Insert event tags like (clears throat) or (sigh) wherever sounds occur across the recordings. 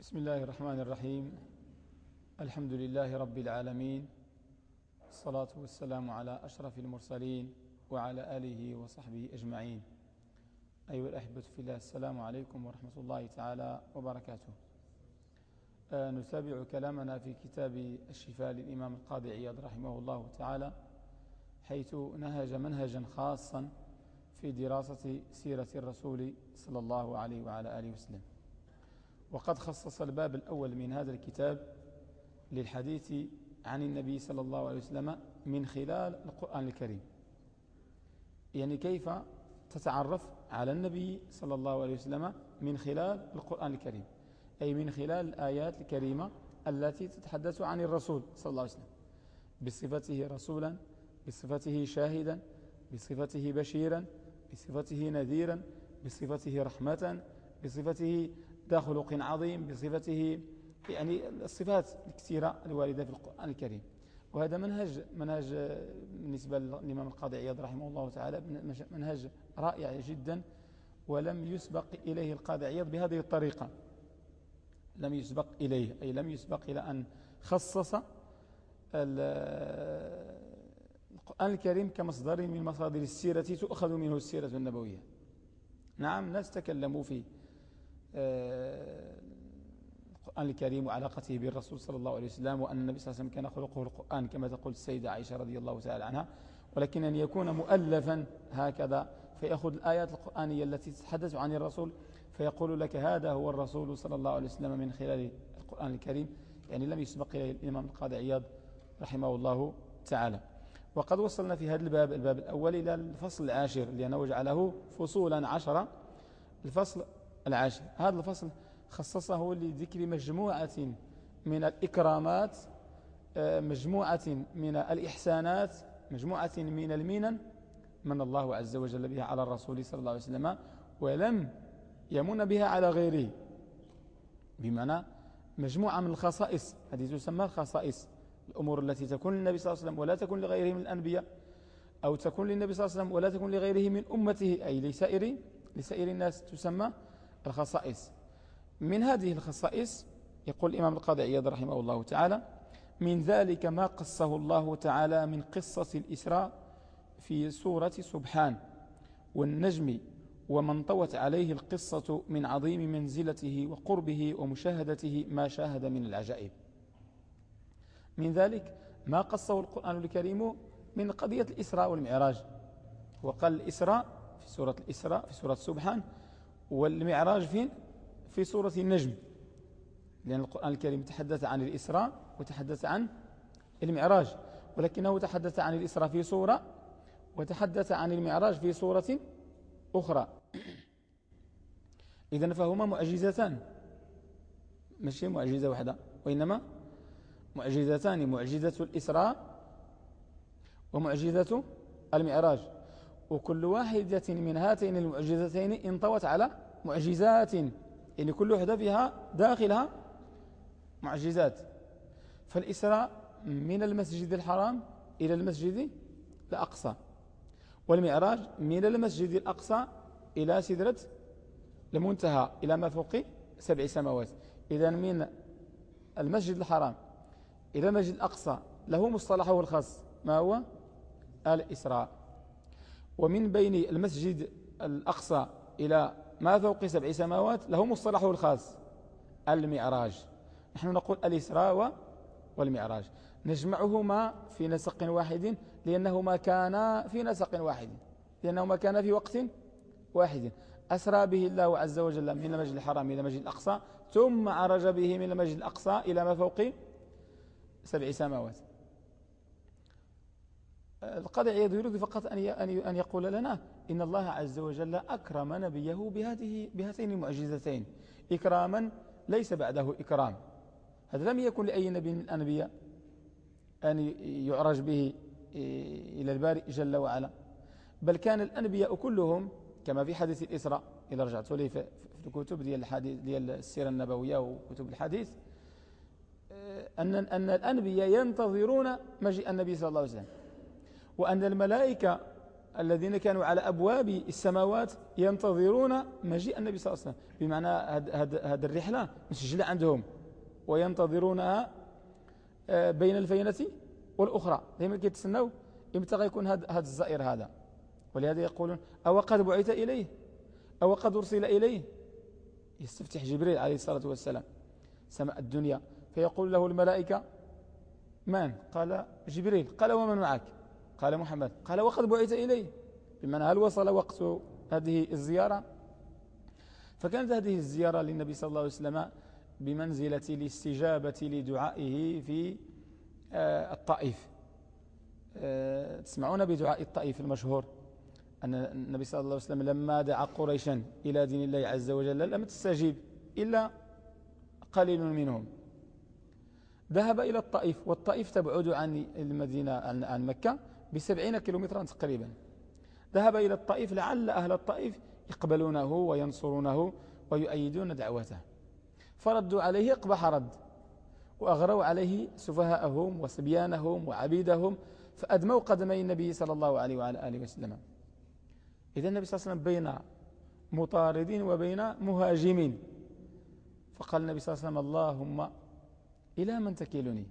بسم الله الرحمن الرحيم. الحمد لله رب العالمين. الصلاة والسلام على أشرف المرسلين وعلى آله وصحبه أجمعين. أيها الأحبة في الله السلام عليكم ورحمة الله تعالى وبركاته. آه، نتابع كلامنا في كتاب الشفاء للإمام القاضي عياض رحمه الله تعالى حيث نهج منهجا خاصا في دراسة سيرة الرسول صلى الله عليه وعلى آله وسلم. وقد خصص الباب الأول من هذا الكتاب للحديث عن النبي صلى الله عليه وسلم من خلال القرآن الكريم. يعني كيف تتعرف على النبي صلى الله عليه وسلم من خلال القرآن الكريم؟ أي من خلال الآيات الكريمة التي تتحدث عن الرسول صلى الله عليه وسلم. بصفته رسولا بصفته شاهدا بصفته بشيرا بصفته نذيرا بصفته رحمة بصفته ذا خلق عظيم بصفته يعني الصفات الكثيرة الواردة في القرآن الكريم. وهذا منهج منهج بالنسبة للإمام القاضي عياض رحمه الله تعالى منهج رائع جدا ولم يسبق إليه القاضي عياض بهذه الطريقة. لم يسبق إليه أي لم يسبق إلى أن خصص القرآن الكريم كمصدر من مصادر السيرة تؤخذ منه السيرة النبوية. نعم ناس تكلموا في آه، القرآن الكريم وعلاقته بالرسول صلى الله عليه وسلم وأن النبي صلى الله عليه وسلم كان خلقه القرآن كما تقول السيدة عائشة رضي الله تعالى عنها. ولكن أن يكون مؤلفا هكذا فيأخذ الآيات القرآنية التي تتحدث عن الرسول فيقول لك هذا هو الرسول صلى الله عليه وسلم من خلال القرآن الكريم. يعني لم يسبق إليه الإمام القاضي عياض رحمه الله تعالى. وقد وصلنا في هذا الباب الباب الأول إلى الفصل العاشر لأنه جعله فصولا عشرة. الفصل العاشر هذا الفصل خصصه لذكر مجموعة من الإكرامات آه، مجموعة من الإحسانات مجموعة من المنن من الله عز وجل بها على الرسول صلى الله عليه وسلم ولم يمن بها على غيره. بمعنى مجموعة من الخصائص هذه تسمى الخصائص الأمور التي تكون للنبي صلى الله عليه وسلم ولا تكون لغيره من الأنبياء أو تكون للنبي صلى الله عليه وسلم ولا تكون لغيره من أمته أي لسائر, لسائر الناس تسمى الخصائص. من هذه الخصائص يقول الإمام القاضي عياض رحمه الله تعالى من ذلك ما قصه الله تعالى من قصة الإسراء في سورة سبحان والنجم ومن طوت عليه القصة من عظيم منزلته وقربه ومشاهدته ما شاهد من العجائب. من ذلك ما قصه القرآن الكريم من قضية الإسراء والمعراج. وقال الإسراء في سورة الإسراء في سورة سبحان والمعراج فين؟ في سورة النجم. لأن القرآن الكريم تحدث عن الإسراء وتحدث عن المعراج. ولكنه تحدث عن الإسراء في سورة وتحدث عن المعراج في سورة أخرى. إذن فهما معجزتان. ماشي؟ معجزة واحدة. وإنما معجزتان معجزة الإسراء ومعجزة المعراج. وكل واحدة من هاتين المعجزتين انطوت على معجزات. يعني كل واحدة فيها داخلها معجزات. فالإسراء من المسجد الحرام إلى المسجد الأقصى والمعراج من المسجد الأقصى إلى سدرة المنتهى إلى ما فوق سبع سماوات. إذا من المسجد الحرام إلى المسجد الأقصى له مصطلحه الخاص ما هو؟ الإسراء ومن بين المسجد الأقصى إلى ما فوق سبع سماوات له مصطلحه الخاص المعراج. نحن نقول الإسراء والمعراج. نجمعهما في نسق واحد لأنهما كانا في نسق واحد لأنهما كانا في وقت واحد. أسرى به الله عز وجل من المسجد الحرام إلى المسجد الأقصى ثم عرج به من المسجد الأقصى إلى ما فوق سبع سماوات. القاضي عياض يريد فقط أن يقول لنا إن الله عز وجل أكرم نبيه بهذه بهاتين المعجزتين. إكراما ليس بعده إكرام. هذا لم يكن لأي نبي من الأنبياء أن يعرج به إلى البارئ جل وعلا. بل كان الأنبياء كلهم كما في حديث الإسراء إذا رجعت لي في الكتب ديال الحديث ديال السيرة النبوية وكتب الحديث أن أن الأنبياء ينتظرون مجيء النبي صلى الله عليه وسلم. وأن الملائكة الذين كانوا على أبواب السماوات ينتظرون مجيء النبي صلى الله عليه وسلم. بمعنى هذه الرحلة مسجلة عندهم. وينتظرونها آه، بين الفينة والأخرى. دائما كيتسنوا إمتى غيكون هذا الزائر هذا. ولهذا يقولون أو قد بعث إليه؟ أو قد أرسل إليه؟ يستفتح جبريل عليه الصلاة والسلام. سماء الدنيا. فيقول له الملائكة من؟ قال جبريل. قال ومن معك؟ قال محمد قال وقد بعث إليه بمعنى هل وصل وقت هذه الزيارة؟ فكانت هذه الزيارة للنبي صلى الله عليه وسلم بمنزلة الاستجابة لدعائه في آه، الطائف. آه، تسمعون بدعاء الطائف المشهور؟ أن النبي صلى الله عليه وسلم لما دعا قريشا إلى دين الله عز وجل لم تستجيب إلا قليل منهم. ذهب إلى الطائف والطائف تبعد عن المدينة عن مكة. بسبعين كيلومترا تقريبا. ذهب إلى الطائف لعل أهل الطائف يقبلونه وينصرونه ويؤيدون دعوته. فردوا عليه اقبح رد وأغروا عليه سفهاءهم وصبيانهم وعبيدهم فأدموا قدمي النبي صلى الله عليه وعلى آله وسلم. إذا النبي صلى الله عليه وسلم بين مطاردين وبين مهاجمين. فقال النبي صلى الله عليه وسلم اللهم إلى من تكيلني؟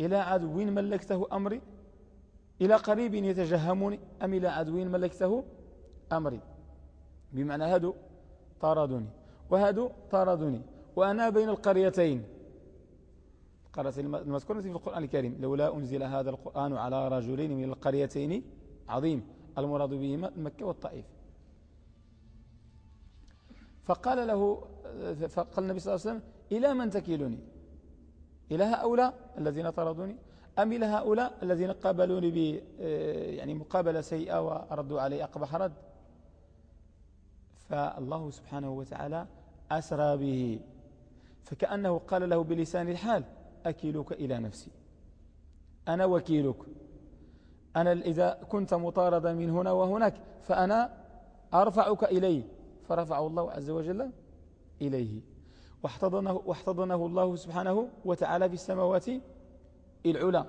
إلى عدو ملكته أمري؟ إلى قريب يتجهمني أم إلى عدو ملكته أمري. بمعنى هادو طاردني وهادو طاردني وأنا بين القريتين. القريتين المذكورة في القرآن الكريم لولا أنزل هذا القرآن على رجلين من القريتين. عظيم. المراد بهما مكة والطائف. فقال له فقال النبي صلى الله عليه وسلم إلى من تكيلني؟ إلى هؤلاء الذين طردوني أم إلى هؤلاء الذين قابلوني ب يعني مقابلة سيئة وردوا علي أقبح رد؟ فالله سبحانه وتعالى أسرى به. فكأنه قال له بلسان الحال أكيلك إلى نفسي. أنا وكيلك. أنا إذا كنت مطاردا من هنا وهناك فأنا أرفعك إلي فرفعه الله عز وجل إليه. واحتضنه, واحتضنه الله سبحانه وتعالى في السماوات العلا.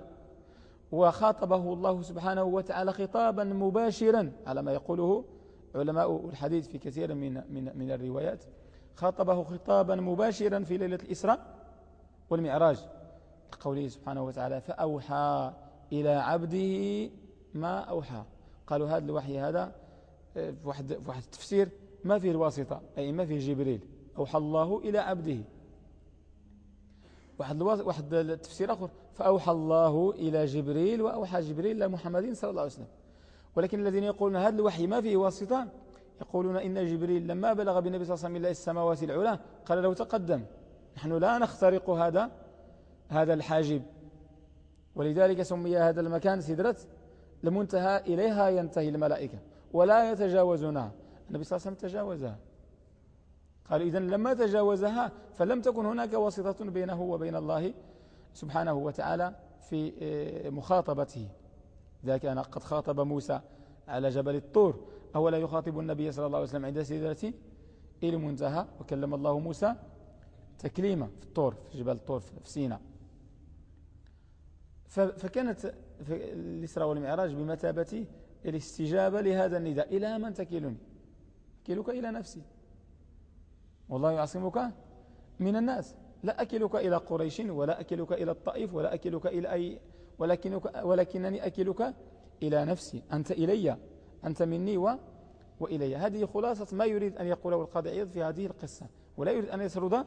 وخاطبه الله سبحانه وتعالى خطابا مباشرا على ما يقوله علماء الحديث في كثير من, من, من الروايات. خاطبه خطابا مباشرا في ليلة الإسراء والمعراج. قوله سبحانه وتعالى فأوحى إلى عبده ما أوحى. قالوا هذا الوحي هذا في واحد, في واحد التفسير ما فيه الواسطة أي ما فيه جبريل. أوحى الله إلى عبده. واحد واحد التفسير آخر. فأوحى الله إلى جبريل وأوحى جبريل إلى محمد صلى الله عليه وسلم. ولكن الذين يقولون هذا الوحي ما فيه واسطة؟ يقولون إن جبريل لما بلغ بالنبي صلى الله عليه وسلم إلى السماوات العلى قال له تقدم. نحن لا نخترق هذا هذا الحاجب. ولذلك سمي هذا المكان سدرة المنتهى إليها ينتهي الملائكة. ولا يتجاوزونها النبي صلى الله عليه وسلم تجاوزها. قالوا إذن لما تجاوزها فلم تكن هناك واسطة بينه وبين الله سبحانه وتعالى في آه، مخاطبته. إذا كان قد خاطب موسى على جبل الطور. أولا يخاطب النبي صلى الله عليه وسلم عند سيدرة المنتهى وكلم الله موسى تكليما في الطور في جبل الطور في سيناء فكانت الإسراء والمعراج بمثابة الاستجابة لهذا النداء. إلى من تكلني؟ أكلك إلى نفسي. والله يعصمك من الناس. لا أكلك إلى قريش ولا أكلك إلى الطائف ولا أكلك إلى أي ولكنك ولكنني أكلك إلى نفسي. أنت إلي أنت مني و وإلي. هذه خلاصة ما يريد أن يقوله القاضي عياض في هذه القصة. ولا يريد أن يسرد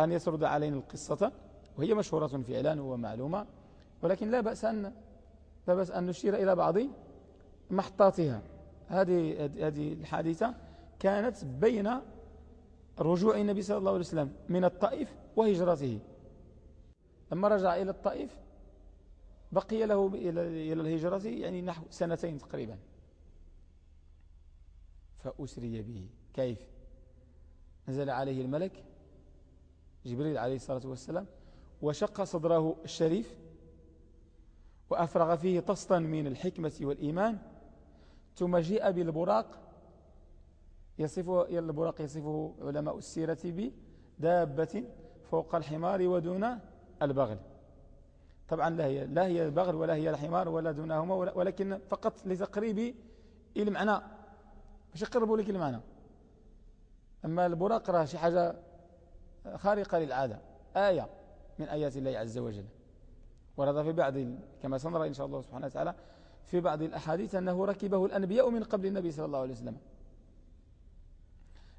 أن يسرد علينا القصة. وهي مشهورة فعلا ومعلومة. ولكن لا بأس أن لا بأس أن نشير إلى بعض محطاتها. هذه هذه الحادثة كانت بين رجوع النبي صلى الله عليه وسلم من الطائف وهجرته. لما رجع إلى الطائف بقي له إلى الهجرة يعني نحو سنتين تقريبا. فأسري به. كيف؟ نزل عليه الملك جبريل عليه الصلاة والسلام وشق صدره الشريف وأفرغ فيه طسطا من الحكمة والإيمان ثم جيء بالبراق يصفه البراق يصفه علماء السيرة بدابة فوق الحمار ودون البغل. طبعا لا هي لا هي البغل ولا هي الحمار ولا دونهما ولكن فقط لتقريب المعنى باش يقربوا لك المعنى أما البراق راه شي حاجة خارقة للعادة. آية من آيات الله عز وجل. ورد في بعض كما سنرى إن شاء الله سبحانه وتعالى في بعض الأحاديث أنه ركبه الأنبياء من قبل النبي صلى الله عليه وسلم.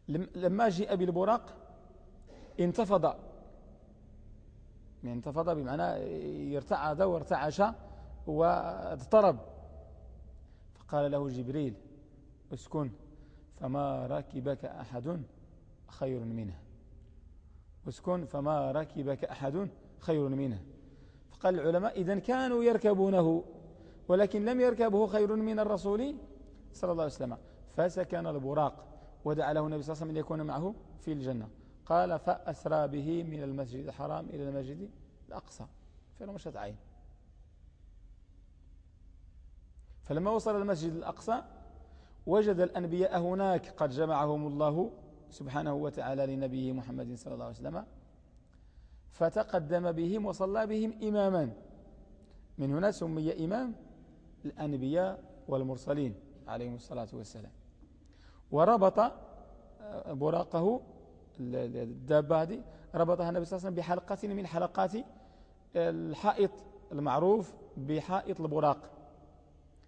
لما جاء بالبراق انتفض. يعني انتفض بمعنى يرتعد وارتعش واضطرب. فقال له جبريل اسكن فما ركبك أحد خير منه. اسكن فما ركبك أحد خير منه. فقال العلماء إذا كانوا يركبونه ولكن لم يركبه خير من الرسول صلى الله عليه وسلم. فسكن البراق. ودعا له النبي صلى الله عليه وسلم أن يكون معه في الجنة. قال فأسرى به من المسجد الحرام إلى المسجد الأقصى. في رمشة عين. فلما وصل المسجد الأقصى وجد الأنبياء هناك قد جمعهم الله سبحانه وتعالى لنبيه محمد صلى الله عليه وسلم فتقدم بهم وصلى بهم إماما. من هنا سمي إمام الأنبياء والمرسلين عليهم الصلاة والسلام. وربط آه، براقه الدابة هذه ربطها النبي صلى الله عليه وسلم بحلقة من حلقات الحائط المعروف بحائط البراق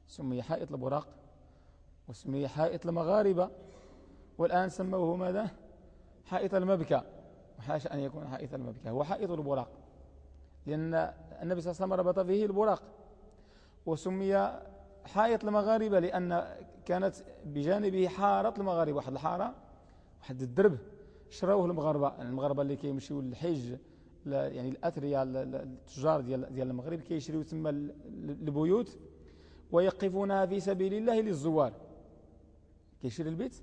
سمي حائط البراق وسمي حائط المغاربة والآن سموه ماذا؟ حائط المبكى وحاش أن يكون حائط المبكى هو حائط البراق لأن النبي صلى الله عليه وسلم ربط فيه البراق وسمي حائط المغاربة لأن كانت بجانبه حارة المغاربة. واحد الحارة واحد الدرب شراوه المغاربة. يعني المغاربة اللي كيمشيو للحج يعني الأثرياء التجار ديال ديال المغرب كيشريو تما البيوت ويقفونها في سبيل الله للزوار. كيشري البيت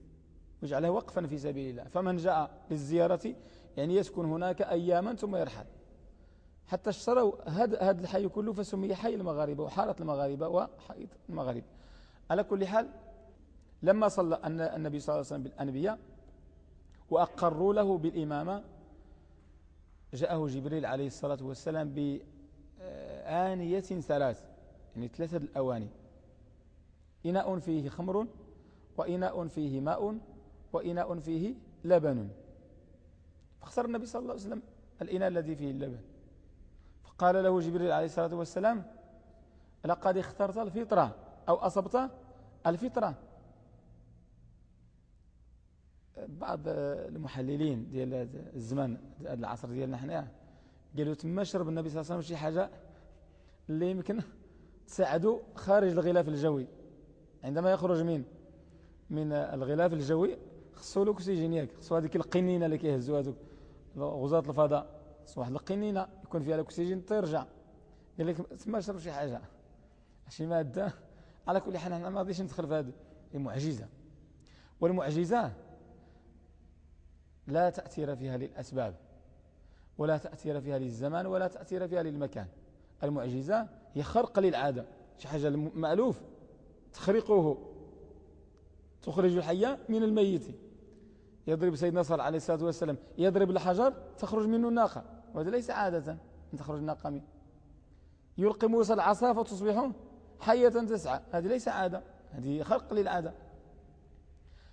ويجعله وقفا في سبيل الله. فمن جاء للزيارة يعني يسكن هناك أياما ثم يرحل. حتى اشتروا هذا الحي كله فسمي حي المغاربة وحارة المغاربة وحائط المغاربة. على كل حال لما صلى النبي صلى الله عليه وسلم بالأنبياء وأقروا له بالإمامة جاءه جبريل عليه الصلاة والسلام بآنية ثلاث يعني ثلاثة الأواني. إناء فيه خمر وإناء فيه ماء وإناء فيه لبن. فاختار النبي صلى الله عليه وسلم الإناء الذي فيه اللبن. فقال له جبريل عليه الصلاة والسلام لقد اخترت الفطرة أو أصبت الفطرة. بعض المحللين ديال الزمان هذا العصر ديالنا حنا قالوا تما شرب النبي صلى الله عليه وسلم شي حاجة اللي يمكن تساعده خارج الغلاف الجوي. عندما يخرج من من الغلاف الجوي خصو له أكسجين ياك خصو هذيك القنينة اللي كيهزوا هذوك غزاة الفضاء خصو واحد القنينة يكون فيها الأكسجين تيرجع قال لك تما شرب شي حاجة. شي مادة. على كل حال أنا ما غاديش ندخل في هذه المعجزة. والمعجزة لا تأثير فيها للأسباب ولا تأثير فيها للزمان ولا تأثير فيها للمكان. المعجزة هي خرق للعادة. شي حاجة مألوف. تخرقه. تخرج الحية من الميت. يضرب سيدنا صلى عليه الصلاة والسلام. يضرب الحجر تخرج منه الناقة. وهذا ليس عادة. أن تخرج الناقة منه يلقي موسى العصا فتصبح حية تسعى. هذه ليس عادة. هذه خرق للعادة.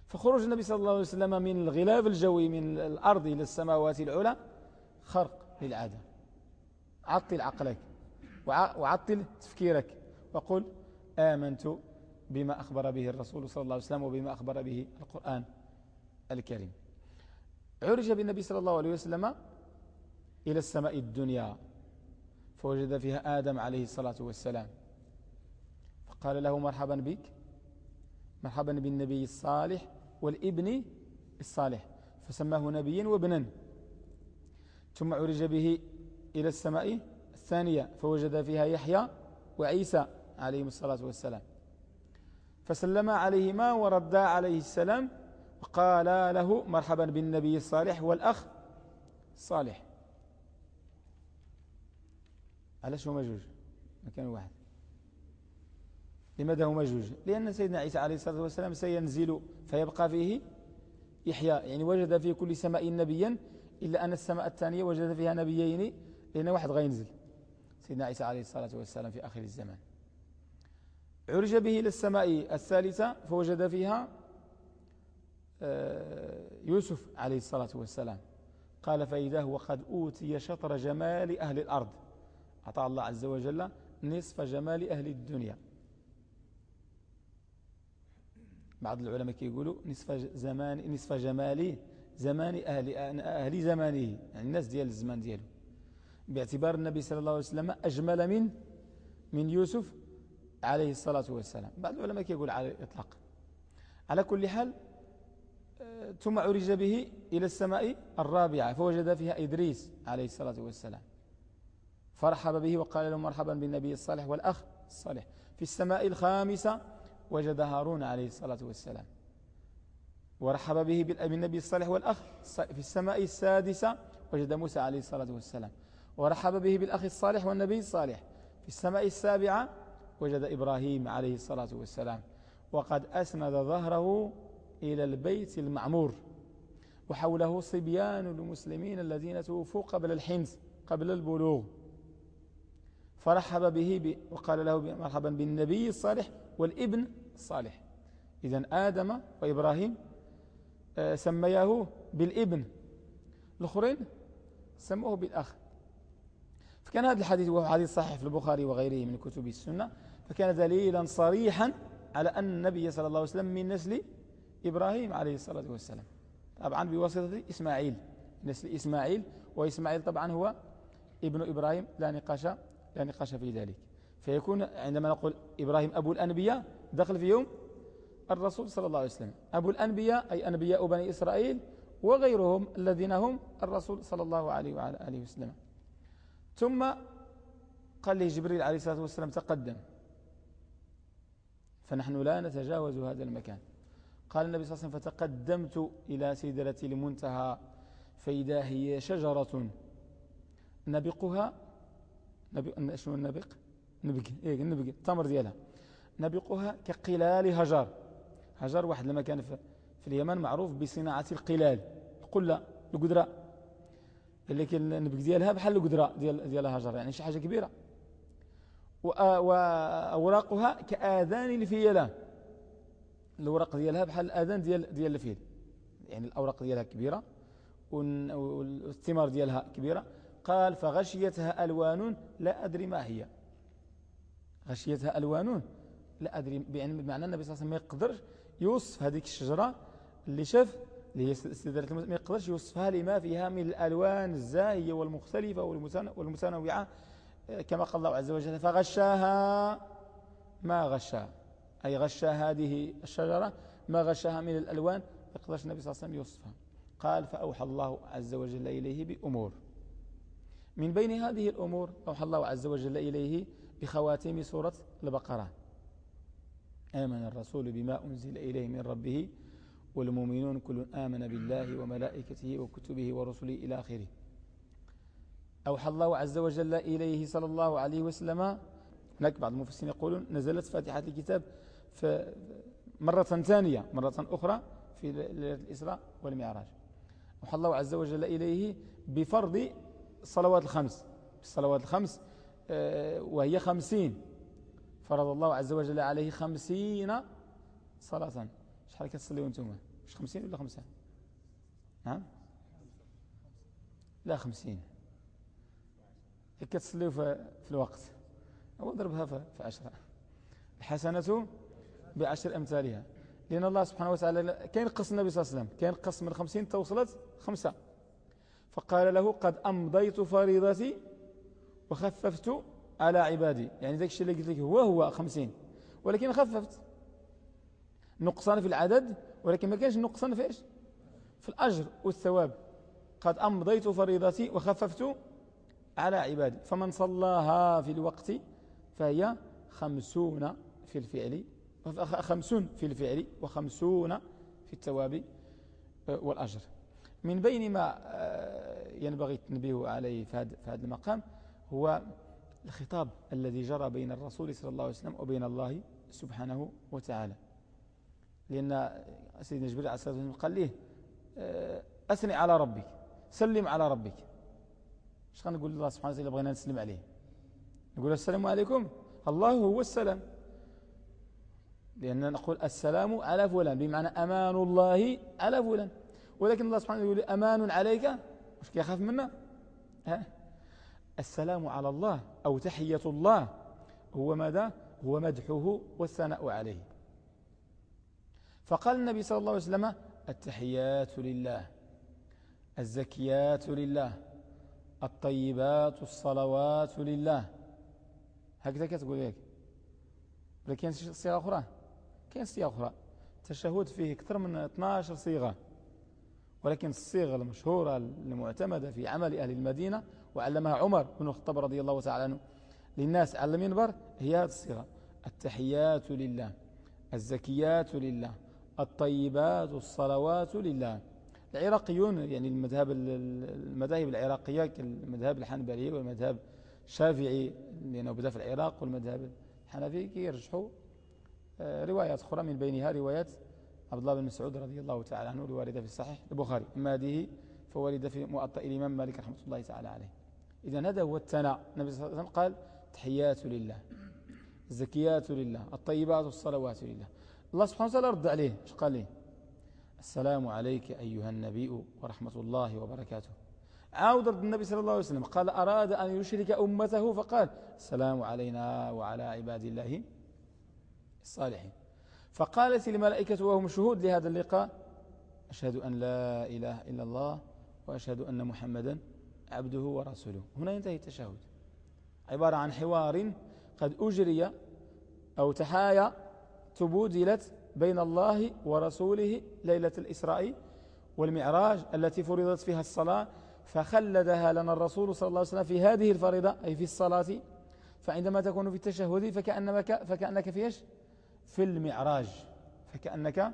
فخروج النبي صلى الله عليه وسلم من الغلاف الجوي من الأرض إلى السماوات العلى خرق للعادة. عطل عقلك وعطل تفكيرك وقل آمنت بما أخبر به الرسول صلى الله عليه وسلم وبما أخبر به القرآن الكريم. عرج بالنبي صلى الله عليه وسلم إلى السماء الدنيا فوجد فيها آدم عليه الصلاة والسلام. فقال له مرحبا بك مرحبا بالنبي الصالح والابن الصالح فسماه نبيا وابنا. ثم عرج به إلى السماء الثانية فوجد فيها يحيى وعيسى عليهم الصلاة والسلام. فسلم عليهما وردا عليه السلام وقال له مرحبا بالنبي الصالح والأخ الصالح علاش هما جوج؟ ما كان واحد. لماذا هما جوج؟ لأن سيدنا عيسى عليه الصلاة والسلام سينزل فيبقى فيه يحيى يعني وجد في كل سماء نبيا إلا أن السماء الثانية وجد فيها نبيين لأن واحد غينزل. سيدنا عيسى عليه الصلاة والسلام في آخر الزمان. عرج به إلى السماء الثالثة فوجد فيها آه، يوسف عليه الصلاة والسلام. قال فإذا هو قد أوتي شطر جمال أهل الأرض. أعطى الله عز وجل نصف جمال أهل الدنيا. بعض العلماء يقولوا نصف زمان نصف جمال زمان أهل أهل زمانه. يعني الناس ديال الزمان دياله باعتبار النبي صلى الله عليه وسلم أجمل من من يوسف عليه الصلاة والسلام. بعض العلماء يقول على الإطلاق. على كل حال آه، ثم عرج به إلى السماء الرابعة فوجد فيها إدريس عليه الصلاة والسلام. فرحب به وقال له مرحبا بالنبي الصالح والأخ الصالح. في السماء الخامسة وجد هارون عليه الصلاة والسلام. ورحب به بالنبي الصالح والأخ في السماء السادسة وجد موسى عليه الصلاة والسلام. ورحب به بالأخ الصالح والنبي الصالح. في السماء السابعة وجد إبراهيم عليه الصلاة والسلام. وقد أسند ظهره إلى البيت المعمور. وحوله صبيان المسلمين الذين توفوا قبل الحنس قبل البلوغ. فرحب به وقال له مرحبا بالنبي الصالح والابن الصالح إذا آدم وإبراهيم آه، سمياه بالابن. الأخرين سموه بالأخ. فكان هذا الحديث وهو حديث صحيح في البخاري وغيره من كتب السنة فكان دليلا صريحا على أن النبي صلى الله عليه وسلم من نسل إبراهيم عليه الصلاة والسلام. طبعا بواسطة إسماعيل. نسل إسماعيل وإسماعيل طبعا هو ابن إبراهيم لا نقاش لا نقاش في ذلك. فيكون عندما نقول إبراهيم أبو الأنبياء دخل في يوم الرسول صلى الله عليه وسلم. أبو الأنبياء أي أنبياء بني إسرائيل وغيرهم الذين هم الرسول صلى الله عليه وعلى آله وسلم. ثم قال له جبريل عليه الصلاة والسلام تقدم. فنحن لا نتجاوز هذا المكان. قال النبي صلى الله عليه وسلم فتقدمت إلى سدرة المنتهى فإذا هي شجرة نبقها نبق شنو النبق نبق إيه النبق التمر ديالها. نبقها كقلال هجر. هجر واحد لما كان في اليمن معروف بصناعة القلال. القلة القدرة. لكن النبق ديالها بحال القدرة ديال ديال هجر يعني شي حاجة كبيرة. وأوراقها كآذان الفيلان الورق ديالها بحال الآذان ديال ديال الفيل. يعني الأوراق ديالها كبيرة والثمار ديالها كبيرة. قال فغشيتها ألوان لا أدري ما هي. غشيتها ألوان لا أدري بمعنى النبي صلى الله عليه وسلم ما يقدرش يوصف هذيك الشجرة اللي شاف اللي هي سدرة ما يقدرش يوصفها لما فيها من الألوان الزاهية والمختلفة والمتنوعة كما قال الله عز وجل فغشاها ما غشاها. أي غشا هذه الشجرة ما غشاها من الألوان يقدرش النبي صلى الله عليه وسلم يوصفها. قال فأوحى الله عز وجل إليه بأمور. من بين هذه الأمور أوحى الله عز وجل إليه بخواتيم سورة البقرة. آمن الرسول بما أنزل إليه من ربه والمؤمنون كل آمن بالله وملائكته وكتبه ورسله إلى آخره. أوحى الله عز وجل إليه صلى الله عليه وسلم هناك بعض المفسرين يقولون نزلت فاتحة الكتاب مرة ثانية مرة أخرى في ليلة الإسراء والمعراج. أوحى الله عز وجل إليه بفرض الصلوات الخمس. الصلوات الخمس وهي خمسين. فرض الله عز وجل عليه خمسين صلاة. شحال كتصليوا أنتم مش خمسين ولا خمسة؟ نعم لا خمسين. كتصليوا في الوقت. أو ضربها في عشرة. الحسنة بعشر أمثالها. لأن الله سبحانه وتعالى كان قص النبي صلى الله عليه وسلم. كان قص من خمسين توصلت خمسة. فقال له قد أمضيت فريضتي وخففت على عبادي. يعني ذاك الشيء اللي قلت لك هو هو خمسين. ولكن خففت. نقصان في العدد ولكن ما كانش نقصان في إيش؟ في الأجر والثواب. قد أمضيت فريضتي وخففت على عبادي. فمن صلاها في الوقت فهي خمسون في الفعل خمسون في الفعل وخمسون في الثواب آه، والأجر. من بين ما آه، ينبغي التنبيه عليه في هذا المقام هو الخطاب الذي جرى بين الرسول صلى الله عليه وسلم وبين الله سبحانه وتعالى. لأن سيدنا جبريل عليه الصلاة والسلام قال له آه، أثني على ربك سلم على ربك. إيش غنقول الله سبحانه وتعالى بغينا نسلم عليه؟ نقول السلام عليكم. الله هو السلام. لأننا نقول السلام على فلان بمعنى أمان الله على فلان. ولكن الله سبحانه يقول أمان عليك. مش يخاف منا؟ ها؟ السلام على الله أو تحية الله هو ماذا؟ هو مدحه والثناء عليه. فقال النبي صلى الله عليه وسلم التحيات لله الزكيات لله الطيبات الصلوات لله. هكذا كتقول لك لكن صيغة أخرى؟ كاين صيغة أخرى. التشهد فيه أكثر من 12 صيغة ولكن الصيغة المشهورة المعتمدة في عمل أهل المدينة وعلمها عمر بن الخطاب رضي الله تعالى عنه. للناس على المنبر هي هذه الصيغة التحيات لله الزكيات لله الطيبات الصلوات لله. العراقيون يعني المذهب المذاهب العراقية كالمذهب الحنبلي والمذهب الشافعي لأنه بدأ في العراق والمذهب الحنفي كيرجحوا آه، روايات أخرى من بينها روايات عبد الله بن مسعود رضي الله تعالى عنه الواردة في الصحيح البخاري. أما هذه فوالدة في مؤطأ الإمام مالك رحمة الله تعالى عليه. إذا هذا هو التناء النبي صلى الله عليه وسلم قال تحيات لله الزكيات لله الطيبات والصلوات لله. الله سبحانه وتعالى رد عليه. إيش قال لي؟ السلام عليك أيها النبي ورحمة الله وبركاته. عاود رد النبي صلى الله عليه وسلم. قال أراد أن يشرك أمته؟ فقال السلام علينا وعلى عباد الله الصالحين. فقالت الملائكة وهم شهود لهذا اللقاء أشهد أن لا إله إلا الله وأشهد أن محمدا عبده ورسوله. هنا ينتهي التشهد. عبارة عن حوار قد أجري أو تحايا تبودلت بين الله ورسوله ليلة الإسراء والمعراج التي فرضت فيها الصلاة فخلدها لنا الرسول صلى الله عليه وسلم في هذه الفريضة أي في الصلاة. فعندما تكون في التشهد فكأنك, فكأنك في إيش؟ في المعراج. فكأنك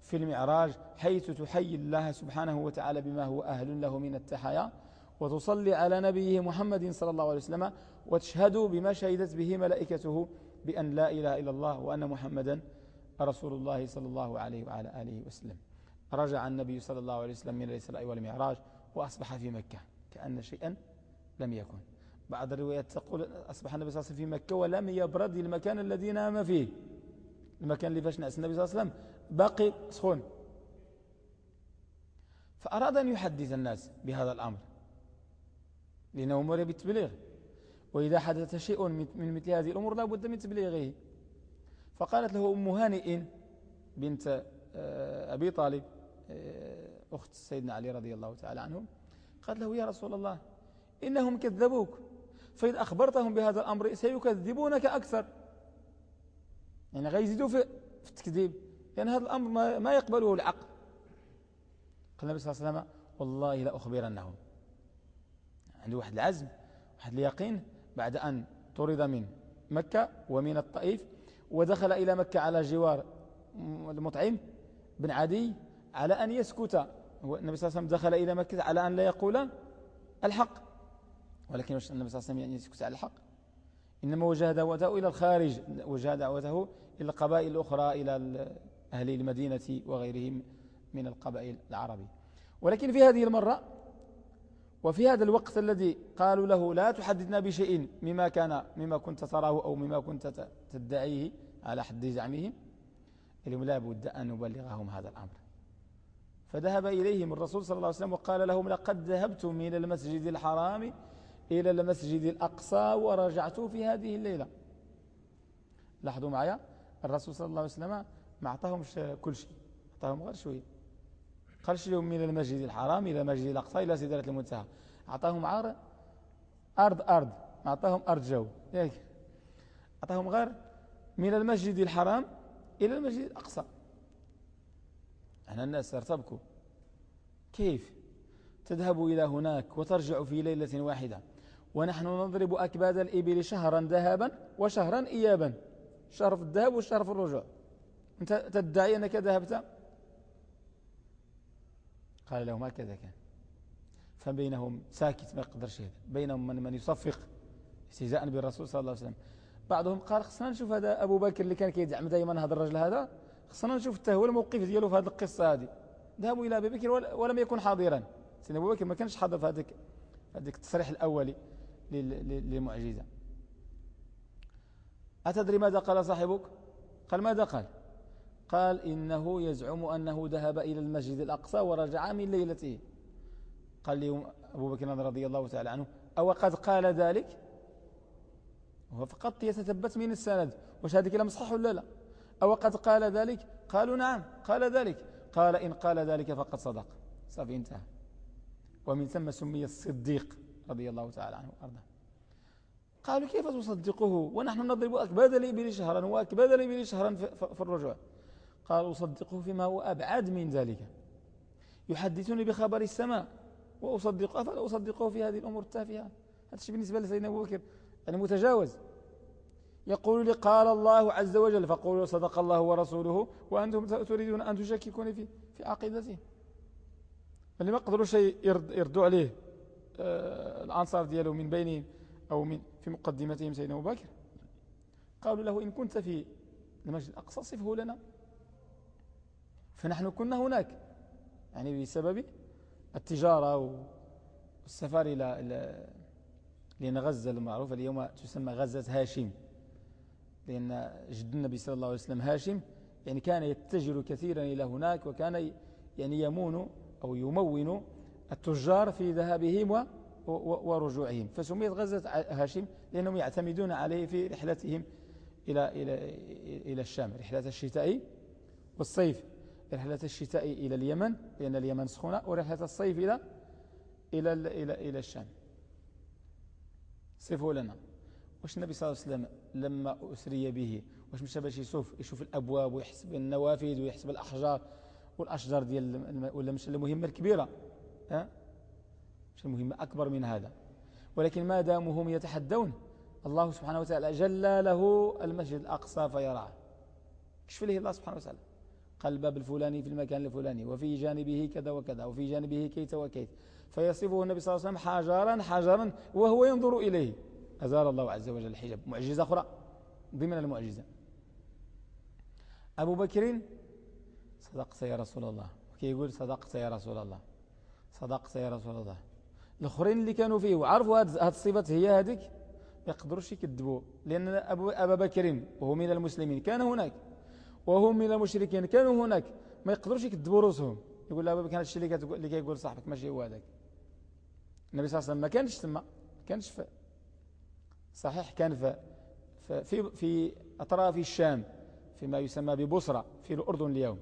في المعراج حيث تحيي الله سبحانه وتعالى بما هو أهل له من التحيا وتصلي على نبيه محمد صلى الله عليه وسلم وتشهد بما شهدت به ملائكته بأن لا إله إلا الله وأن محمدا رسول الله صلى الله عليه وعلى آله وسلم. رجع النبي صلى الله عليه وسلم من الإسراء والمعراج وأصبح في مكة كأن شيئا لم يكن. بعض الروايات تقول أصبح النبي صلى الله عليه وسلم في مكة ولم يبرد المكان الذي نام فيه. المكان اللي فاش نعس النبي صلى الله عليه وسلم. باقي سخون. فأراد أن يحدث الناس بهذا الأمر. لأنه مر بالتبليغ وإذا حدث شيء من مثل هذه الأمور لا بد من تبليغه. فقالت له أم هانئ بنت آه، أبي طالب آه، أخت سيدنا علي رضي الله تعالى عنهم. قالت له يا رسول الله إنهم كذبوك فإذا أخبرتهم بهذا الأمر سيكذبونك أكثر. يعني غيزيدوا في, التكذيب لأن هذا الأمر ما يقبله العقل. قال النبي صلى الله عليه وسلم والله لا أخبرنهم عنده واحد العزم واحد اليقين بعد أن طرد من مكة ومن الطائف ودخل إلى مكة على جوار المطعم بن عدي على أن يسكت. النبي صلى الله عليه وسلم دخل إلى مكة على أن لا يقول الحق. ولكن النبي صلى الله عليه وسلم يعني يسكت على الحق؟ إنما وجه دعوته إلى الخارج وجه دعوته إلى القبائل الأخرى إلى أهل المدينة وغيرهم من القبائل العربي ولكن في هذه المرة وفي هذا الوقت الذي قالوا له لا تحدثنا بشيء مما كان مما كنت تراه أو مما كنت تدعيه على حد زعمهم لهم لا بد أن نبلغهم هذا الأمر. فذهب إليهم الرسول صلى الله عليه وسلم وقال لهم لقد ذهبت من المسجد الحرام إلى المسجد الأقصى ورجعت في هذه الليلة. لاحظوا معي الرسول صلى الله عليه وسلم ما أعطاهمش كل شيء أعطاهم غير شوية. لهم من المسجد الحرام إلى المسجد الأقصى إلى سدرة المنتهى. أعطاهم عار أرض أرض. أعطاهم أرض جو. ياك أعطاهم غير من المسجد الحرام إلى المسجد الأقصى. أنا الناس ارتبكوا. كيف؟ تذهب إلى هناك وترجع في ليلة واحدة. ونحن نضرب أكباد الإبل شهرا ذهبا وشهرا إيابا. شهر في الذهب والشهر في الرجوع. أنت تدعي أنك ذهبت؟ قال لهم هكذا كان. فبينهم ساكت ما يقدرش هذا بينهم من, من يصفق استهزاء بالرسول صلى الله عليه وسلم. بعضهم قال خصنا نشوف هذا أبو بكر اللي كان كيدعم دائما هذا الرجل هذا؟ خصنا نشوف حتى هو الموقف دياله في هذه القصة هذه. ذهبوا إلى أبي بكر ولم يكن حاضرا. سيدنا أبو بكر ما كانش حاضر في هذيك هذيك التصريح الأولي للمعجزة. أتدري ماذا قال صاحبك؟ قال ماذا قال؟ قال إنه يزعم أنه ذهب إلى المسجد الأقصى ورجع من ليلته. قال لي أبو بكر رضي الله تعالى عنه أو قد قال ذلك؟ هو فقط يتثبت من السند وش هذا كلام صح ولا لا؟ أو قد قال ذلك؟ قالوا نعم قال ذلك. قال إن قال ذلك فقد صدق. صافي انتهى. ومن ثم سمي الصديق رضي الله تعالى عنه وأرضاه. قالوا كيف تصدقه؟ ونحن نضرب أكباد الإبل شهرا وأكباد الإبل شهرا في الرجوع. قال أصدقه فيما هو أبعد من ذلك. يحدثني بخبر السماء وأصدقه فلا أصدقه في هذه الأمور التافهة؟ هذا الشيء بالنسبة لسيدنا أبو بكر. يعني متجاوز. يقول لي قال الله عز وجل فقولوا صدق الله ورسوله وأنتم تريدون أن تشككوني في في عقيدته اللي ما قدروا شيء يردوا عليه آه الأنصار دياله من بينهم أو من في مقدمتهم سيدنا أبو بكر. قالوا له إن كنت في المسجد الأقصى صفه لنا. فنحن كنا هناك. يعني بسبب التجارة والسفر إلى لأن غزة المعروفة اليوم تسمى غزة هاشم. لأن جد النبي صلى الله عليه وسلم هاشم يعني كان يتجر كثيرا إلى هناك وكان يعني يمون أو يمون التجار في ذهابهم ورجوعهم. فسميت غزة هاشم لأنهم يعتمدون عليه في رحلتهم إلى, إلى, إلى الشام رحلة الشتاء والصيف. رحلة الشتاء إلى اليمن لأن اليمن سخونة ورحلة الصيف إلى إلى إلى إلى الشام. صفوا لنا. واش النبي صلى الله عليه وسلم لما أسري به؟ واش مشى باش يشوف يشوف الأبواب ويحسب النوافذ ويحسب الأحجار؟ والأشجار ديال ولا مش المهمة الكبيرة؟ ها؟ مش المهمة أكبر من هذا. ولكن ما داموا هم يتحدون الله سبحانه وتعالى جل له المسجد الأقصى فيرعى كشف له الله سبحانه وتعالى؟ الباب الفلاني في المكان الفلاني وفي جانبه كذا وكذا وفي جانبه كيت وكيت. فيصفه النبي صلى الله عليه وسلم حجرا حجرا وهو ينظر إليه. أزال الله عز وجل الحجاب. معجزة أخرى؟ ضمن المعجزة أبو بكر صدقت يا رسول الله. كي يقول صدقت يا رسول الله. صدقت يا رسول الله. الأخرين اللي كانوا فيه وعرفوا هذه الصفات هي هذيك ما يقدروش يكذبوا. لأن أبو أبا بكر وهو من المسلمين كان هناك. وهم من المشركين كانوا هناك. ما يقدروش يكذبوا رؤوسهم. يقول له كان الشيء اللي كيقول صاحبك ماشي هو هذاك. النبي صلى الله عليه وسلم ما كانش تما كانش في صحيح كان في في في أطراف الشام فيما يسمى ببصرة في الأردن اليوم.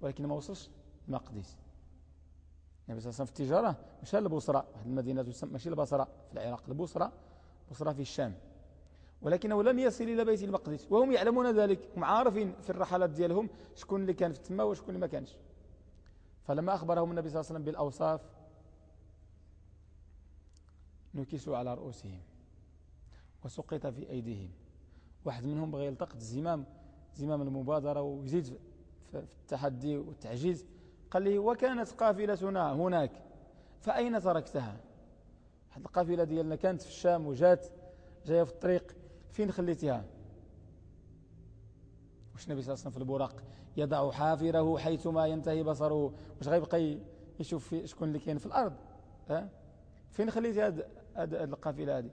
ولكن ما وصلش المقدس. النبي صلى الله عليه وسلم في التجارة مشى لبصرة. واحد المدينة تسمى ماشي البصرة في العراق البصرة بصرة في الشام. ولكنه لم يصل إلى بيت المقدس وهم يعلمون ذلك هم عارفين في الرحلات ديالهم شكون اللي كان في تما وشكون اللي ما كانش. فلما أخبرهم النبي صلى الله عليه وسلم بالأوصاف نكسوا على رؤوسهم وسقط في أيديهم. واحد منهم بغى يلتقط زمام زمام المبادرة ويزيد في التحدي والتعجيز. قال لي وكانت قافلتنا هناك فأين تركتها؟ القافلة ديالنا كانت في الشام وجات جاية في الطريق. فين خليتها واش النبي صلى الله عليه وسلم في البراق يضع حافره حيثما ينتهي بصره. واش غيبقى يشوف شكون اللي كاين في الأرض ها؟ فين خليتي هذه القافلة هذه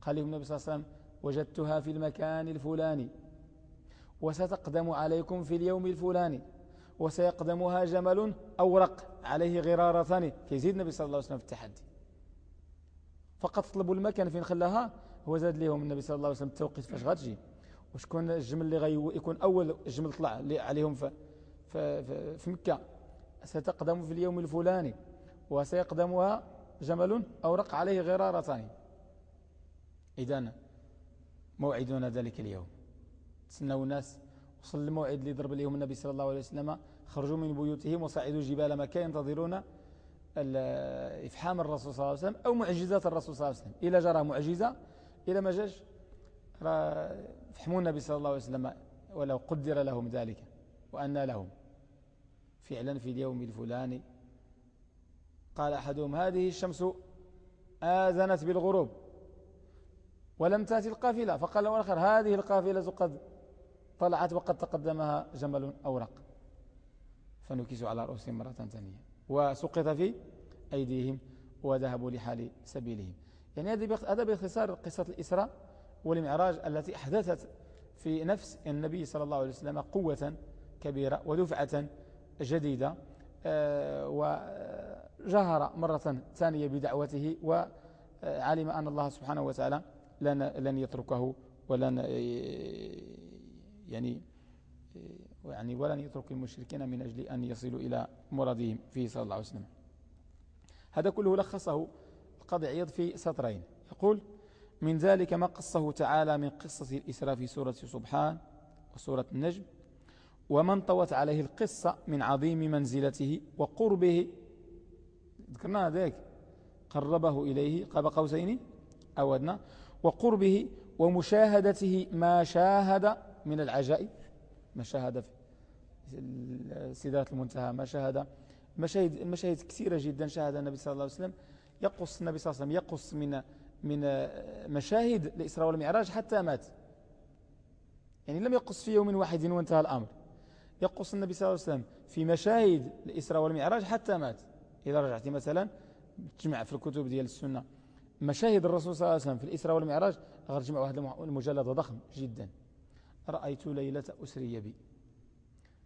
قال لهم النبي صلى الله عليه وسلم وجدتها في المكان الفلاني. وستقدم عليكم في اليوم الفلاني. وسيقدمها جمل أورق عليه غرارتان. كيزيد النبي صلى الله عليه وسلم في التحدي. فقط طلبوا المكان فين خلاها؟ هو زاد لهم النبي صلى الله عليه وسلم التوقيت فاش غتجي؟ وشكون الجمل اللي غي يكون أول جمل طلع عليهم في, في, في, في مكة؟ ستقدم في اليوم الفلاني وسيقدمها جمل أورق عليه غرارتان. إذن موعدنا ذلك اليوم. تسنوا الناس وصل الموعد اللي ضرب لهم النبي صلى الله عليه وسلم. خرجوا من بيوتهم وصعدوا جبال مكة ينتظرون إفحام الرسول صلى الله عليه وسلم أو معجزات الرسول صلى الله عليه وسلم. إلى جرى معجزة إلى ما جاش؟ فحموا النبي صلى الله عليه وسلم ولو قدر لهم ذلك وأن لهم. فعلا في اليوم الفلاني قال أحدهم هذه الشمس آذنت بالغروب ولم تأتي القافلة. فقال الآخر هذه القافلة قد طلعت وقد تقدمها جمل أورق. فنكسوا على رؤوسهم مرة ثانية. وسقط في أيديهم وذهبوا لحال سبيلهم. يعني هذا باختصار قصة الإسراء والمعراج التي أحدثت في نفس النبي صلى الله عليه وسلم قوة كبيرة ودفعة جديدة آه، وجهر مرة ثانية بدعوته وعلم أن الله سبحانه وتعالى لن, لن يتركه ولن يعني يعني ولن يترك المشركين من أجل أن يصلوا إلى مرادهم فيه صلى الله عليه وسلم. هذا كله لخصه القاضي عيض في سطرين. يقول من ذلك ما قصه تعالى من قصة الإسراء في سورة سبحان وسورة النجم ومن طوت عليه القصة من عظيم منزلته وقربه ذكرنا ذلك. قربه إليه قاب قوسين. أودنا. وقربه ومشاهدته ما شاهد من العجائب. ما شاهد في سدرة المنتهى. ما شاهد مشاهد, مشاهد كثيرة جدا شاهد النبي صلى الله عليه وسلم يقص النبي صلى الله عليه وسلم يقص من من مشاهد الإسراء والمعراج حتى مات. يعني لم يقص في يوم واحد وانتهى الأمر. يقص النبي صلى الله عليه وسلم في مشاهد الإسراء والمعراج حتى مات. إذا رجعت مثلا تجمع في الكتب ديال السنة مشاهد الرسول صلى الله عليه وسلم في الإسراء والمعراج غير هذا المجلد ضخم جدا. رأيت ليلة أسري بي.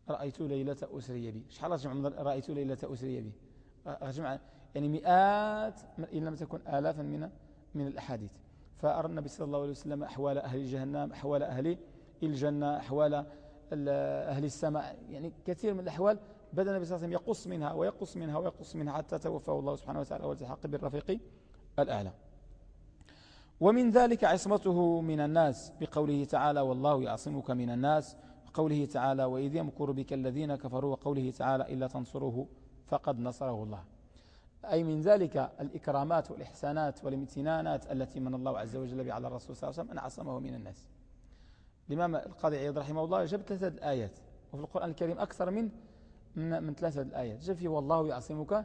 رأيت ليلة أسري بي. شحال جمع رأيت ليلة أسري بي. جمع يعني مئات إن لم تكن آلافا من من الأحاديث. فأرى النبي صلى الله عليه وسلم أحوال أهل جهنم أحوال أهل الجنة أحوال أهل السماء. يعني كثير من الأحوال بدأ النبي صلى الله عليه وسلم يقص منها ويقص منها ويقص منها حتى توفاه الله سبحانه وتعالى والتحق بالرفيق الأعلى. ومن ذلك عصمته من الناس بقوله تعالى والله يعصمك من الناس وقوله تعالى وإذ يمكر بك الذين كفروا وقوله تعالى إلا تنصروه فقد نصره الله. أي من ذلك الإكرامات والإحسانات والامتنانات التي من الله عز وجل بها على الرسول صلى الله عليه وسلم أن عصمه من الناس. الإمام القاضي عيض رحمه الله جاب ثلاثة الآيات وفي القرآن الكريم أكثر من من, من ثلاثة الآيات. جاب فيه والله يعصمك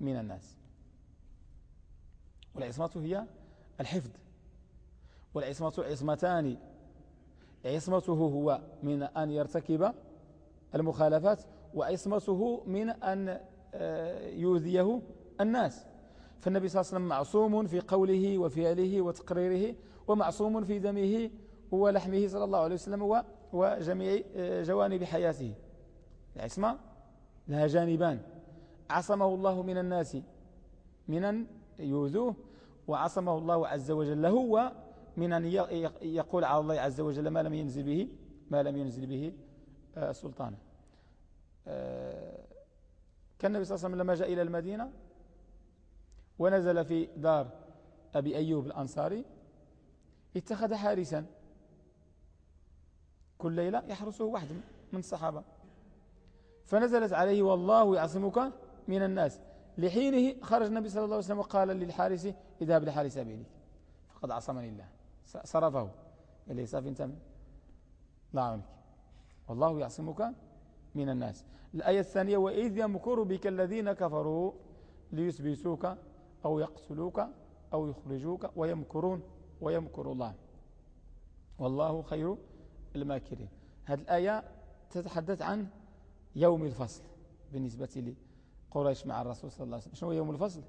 من الناس. والعصمة هي الحفظ. والعصمة عصمتان. عصمته هو من أن يرتكب المخالفات وعصمته من أن آه، يؤذيه الناس. فالنبي صلى الله عليه وسلم معصوم في قوله وفعله وتقريره ومعصوم في دمه ولحمه صلى الله عليه وسلم وجميع آه، جوانب حياته. العصمة لها جانبان. عصمه الله من الناس من أن يؤذوه وعصمه الله عز وجل هو من أن يقول على الله عز وجل ما لم ينزل به ما لم ينزل به آه، سلطانه. آه، كان النبي صلى الله عليه وسلم لما جاء إلى المدينة ونزل في دار أبي أيوب الأنصاري اتخذ حارسا. كل ليلة يحرسه واحد من الصحابة. فنزلت عليه والله يعصمك من الناس. لحينه خرج النبي صلى الله عليه وسلم وقال للحارس اذهب لحارس أبيك. فقد عصمني الله. صرفه. قال لي صافي انت لا والله يعصمك من الناس. الآية الثانية وإذ يمكر بك الذين كفروا ليثبتوك أو يقتلوك أو يخرجوك ويمكرون ويمكر الله. والله خير الماكرين. هذه الآية تتحدث عن يوم الفصل بالنسبة لقريش مع الرسول صلى الله عليه وسلم. شنو يوم الفصل؟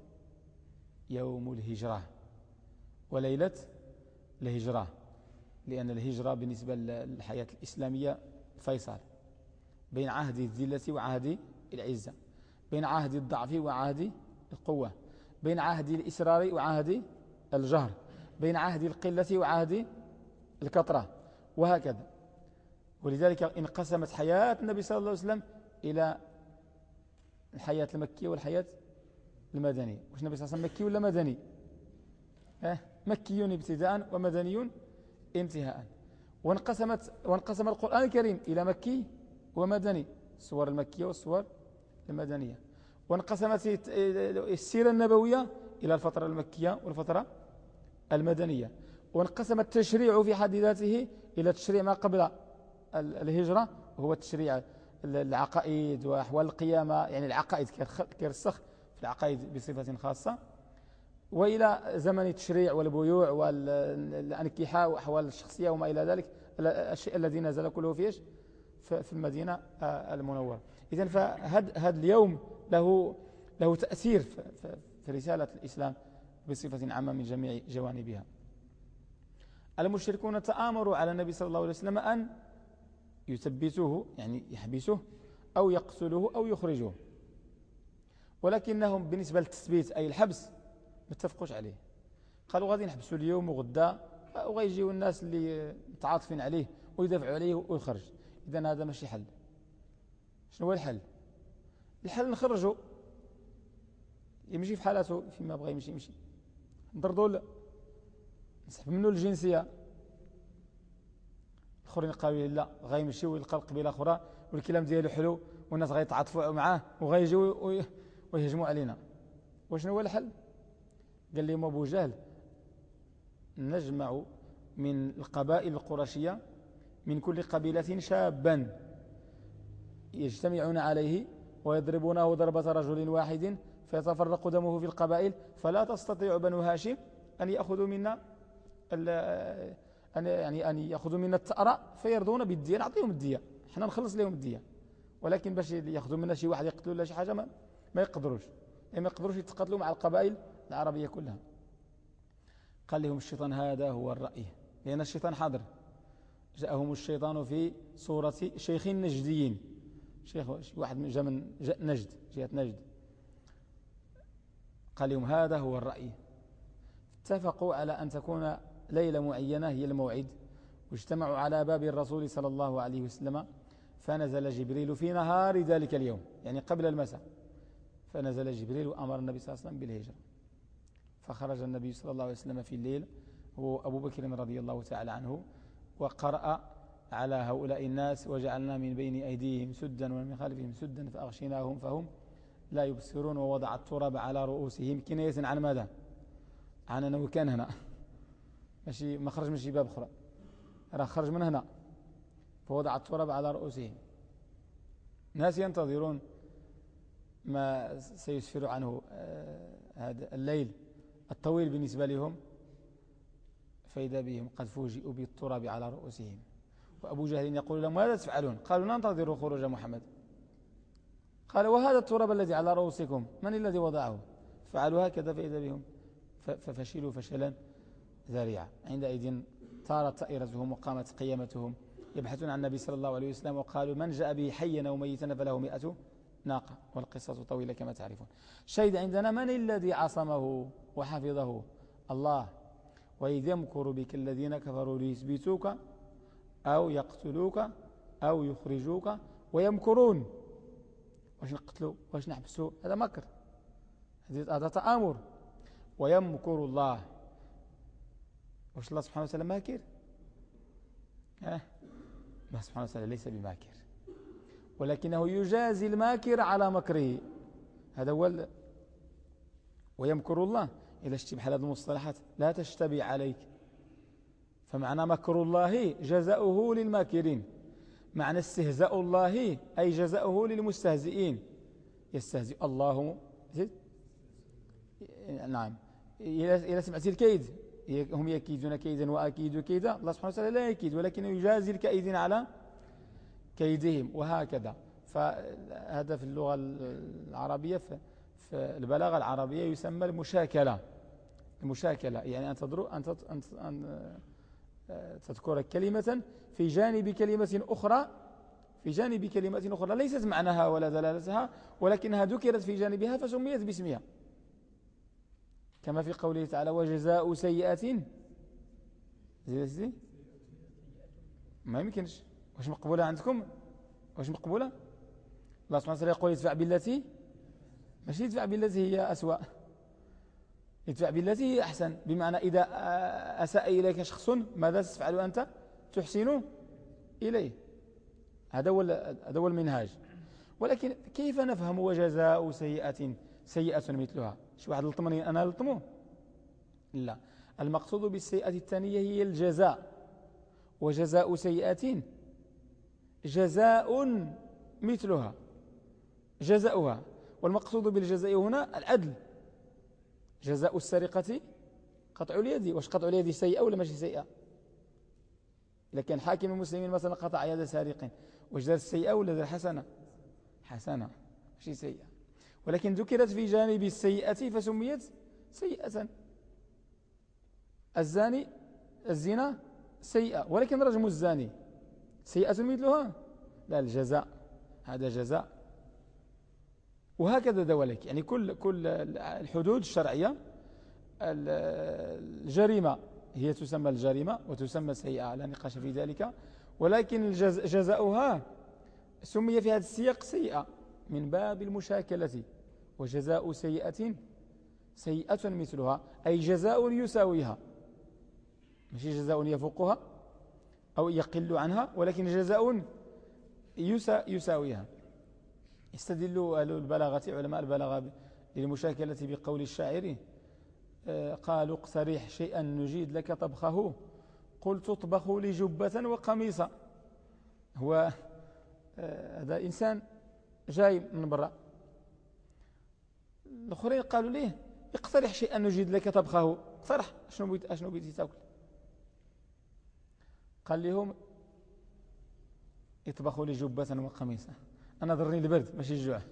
يوم الهجرة. وليلة الهجرة. لأن الهجرة بالنسبة للحياة الإسلامية فيصل بين عهد الذلة وعهد العزة بين عهد الضعف وعهد القوة. بين عهد الإسرار وعهد الجهر بين عهد القلة وعهد الكثرة وهكذا. ولذلك انقسمت حياة النبي صلى الله عليه وسلم إلى الحياة المكية والحياة المدنية. وش النبي صلى الله عليه وسلم مكي ولا مدني؟ آه مكي ابتداء ومدني انتهاء. وانقسمت وانقسم القرآن الكريم إلى مكي ومدني الصور المكية والصور المدنية. وانقسمت السيرة النبوية إلى الفترة المكية والفترة المدنية. وانقسم التشريع في حد ذاته إلى تشريع ما قبل الهجرة وهو تشريع العقائد وأحوال القيامة. يعني العقائد كيرسخ في العقائد بصفة خاصة. وإلى زمن التشريع والبيوع والانكحاء وأحوال الشخصية وما إلى ذلك الشيء الذي نزل كله فيش في المدينة آه، المنورة. إذا فهذا اليوم له له تأثير في رسالة الإسلام بصفة عامة من جميع جوانبها. المشركون تآمروا على النبي صلى الله عليه وسلم أن يثبتوه يعني يحبسوه أو يقتلوه أو يخرجوه. ولكنهم بالنسبة للتثبيت أي الحبس ما اتفقوش عليه. قالوا غادي نحبسوا اليوم وغدا وغيجيو الناس اللي متعاطفين عليه ويدافعوا عليه ويخرج. إذا هذا ماشي حل. شنو هو الحل؟ الحل نخرجوا يمشي في حالاته فيما بغى يمشي يمشي. نطردوا نسحب منه الجنسية. الاخرين قالوا لا غيمشي ويلقى القبيلة أخرى والكلام ديالو حلو والناس غيتعاطفوا معاه وغيجيو ويهجموا علينا. وشنو هو الحل؟ قال لهم أبو جهل نجمع من القبائل القرشية من كل قبيلة شابا يجتمعون عليه ويضربونه ضربة رجل واحد فيتفرق دمه في القبائل. فلا تستطيع بنو هاشم أن يأخذوا منا أن يعني أن يأخذوا منا التأرى فيرضون بالدية. نعطيهم الدية. إحنا نخلص لهم الدية. ولكن باش يأخذوا منا شي واحد يقتلوا ولا شي حاجة ما, ما يقدروش. ما يقدروش يتقاتلوا مع القبائل العربية كلها. قال لهم الشيطان هذا هو الرأي. لأن الشيطان حاضر. جاءهم الشيطان في صورة شيخ نجديين شيخ واحد جاء من نجد جهة نجد. قال لهم هذا هو الرأي. اتفقوا على أن تكون ليلة معينة هي الموعد. واجتمعوا على باب الرسول صلى الله عليه وسلم فنزل جبريل في نهار ذلك اليوم يعني قبل المساء. فنزل جبريل وأمر النبي صلى الله عليه وسلم بالهجرة. فخرج النبي صلى الله عليه وسلم في الليل هو أبو بكر رضي الله تعالى عنه وقرأ على هؤلاء الناس وجعلنا من بين أيديهم سدا ومن خلفهم سدا فأغشيناهم فهم لا يبصرون ووضع التراب على رؤوسهم كناية عن ماذا؟ عن أنه كان هنا. ماشي ما خرج من شي باب أخرى. راه خرج من هنا. فوضع التراب على رؤوسهم. ناس ينتظرون ما سيسفر عنه آه، هذا الليل الطويل بالنسبة لهم. فإذا بهم قد فوجئوا بالتراب على رؤوسهم. وأبو جهل يقول لهم ماذا تفعلون؟ قالوا ننتظر خروج محمد. قال وهذا التراب الذي على رؤوسكم من الذي وضعه؟ فعلوا هكذا فإذا بهم. ففشلوا فشلا ذريعا. عندئذ طارت طائرتهم وقامت قيامتهم. يبحثون عن النبي صلى الله عليه وسلم وقالوا من جاء به حيا أو ميتا فله مئة ناقة. والقصة طويلة كما تعرفون. شهد عندنا من الذي عصمه وحفظه؟ الله. وإذ يمكر بك الذين كفروا ليثبتوك أو يقتلوك أو يخرجوك ويمكرون. واش نقتلوا؟ واش نحبسوا؟ هذا مكر. هذا تآمر. ويمكر الله. واش الله سبحانه وتعالى ماكر؟ آه الله سبحانه وتعالى ليس بماكر. ولكنه يجازي الماكر على مكره. هذا هو ويمكر الله. إذا اشتبه هذه المصطلحات لا تشتبه عليك. فمعنى مكر الله جزاؤه للماكرين. معنى استهزاء الله أي جزاؤه للمستهزئين. يستهزئ الله. نعم. إذا سمعت الكيد. هم يكيدون كيدا وأكيد كيدا. الله سبحانه وتعالى لا يكيد ولكن يجازي الكائدين على كيدهم وهكذا. فهذا في اللغة العربية في البلاغة العربية يسمى المشاكلة. المشاكلة يعني أن, أن, أن, أن تذكر كلمة في جانب كلمة أخرى في جانب كلمة أخرى ليست معناها ولا دلالتها ولكنها ذكرت في جانبها فسميت باسمها. كما في قوله تعالى وجزاء سيئة. زي؟ ما يمكنش. واش مقبولة عندكم؟ واش مقبولة؟ الله سبحانه وتعالى يقول ادفع بالتي. ماشي ادفع بالتي هي أسوأ. ادفع بالتي هي أحسن. بمعنى إذا أساء إليك شخص ماذا تفعل أنت؟ تحسن إليه. هذا هو هذا هو المنهاج. ولكن كيف نفهم وجزاء سيئة؟ سيئة مثلها. شي واحد لطمني أنا لطمه لا. المقصود بالسيئة الثانية هي الجزاء. وجزاء سيئة جزاء مثلها. جزاؤها. والمقصود بالجزاء هنا العدل. جزاء السرقة قطع اليد. واش قطع اليد سيئة ولا ماشي سيئة؟ كان حاكم المسلمين مثلا قطع يد سارق. واش دار السيئة ولا دار حسنة؟ حسنة ماشي سيئة. ولكن ذكرت في جانب السيئة فسميت سيئة. الزاني الزنا سيئة ولكن رجم الزاني. سيئة مثلها؟ لا الجزاء. هذا جزاء. وهكذا ذلك يعني كل كل الحدود الشرعية الجريمة هي تسمى الجريمة وتسمى سيئة لا نقاش في ذلك. ولكن جزاؤها سمي في هذا السياق سيئة من باب المشاكلة وجزاء سيئة سيئة مثلها أي جزاء يساويها. ماشي جزاء يفوقها أو يقل عنها ولكن جزاء يساويها. استدل أهل البلاغة علماء البلاغة للمشاكلة بقول الشاعر آه، قالوا اقترح شيئا نجيد لك طبخه. قل تطبخ لي جبة وقميصا هو آه، هذا إنسان جاي من برا. الآخرين قالوا ليه؟ اقترح شيئا نجيد لك طبخه. اقترح شنو بيت أشنو بيتي تاكل؟ قال لهم يطبخوا لي جبة وقميصا أنا ضرني البرد ماشي الجوع.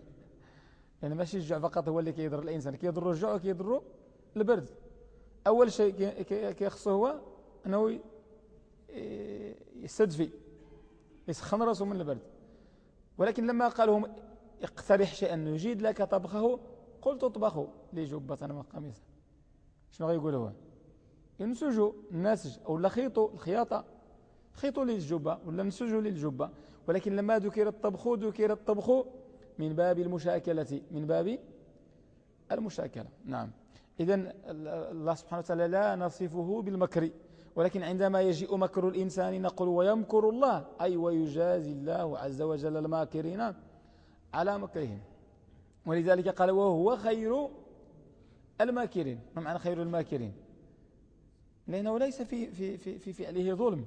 يعني ماشي الجوع فقط هو اللي كيضر الإنسان. كيضر الجوع وكيضر البرد. أول شيء كيخصه هو أنه يستدفي يسخن راسه من البرد. ولكن لما قال لهم اقترح شيئا نجيد لك طبخه قلت اطبخوا لي جبة وقميصا شنو غيقول هو؟ ينسجوا الناسج أو خيطوا الخياطة. خيطوا لي الجبة ولا نسجوا لي الجبة ولكن لما ذكر الطبخ ذكر الطبخ من باب المشاكلة من باب المشاكلة. نعم. إذا الله سبحانه وتعالى لا نصفه بالمكر. ولكن عندما يجيء مكر الإنسان نقول ويمكر الله أي ويجازي الله عز وجل الماكرين على مكرهم. ولذلك قال وهو خير الماكرين. ما معنى خير الماكرين؟ لأنه ليس في, في, في, في فعله ظلم.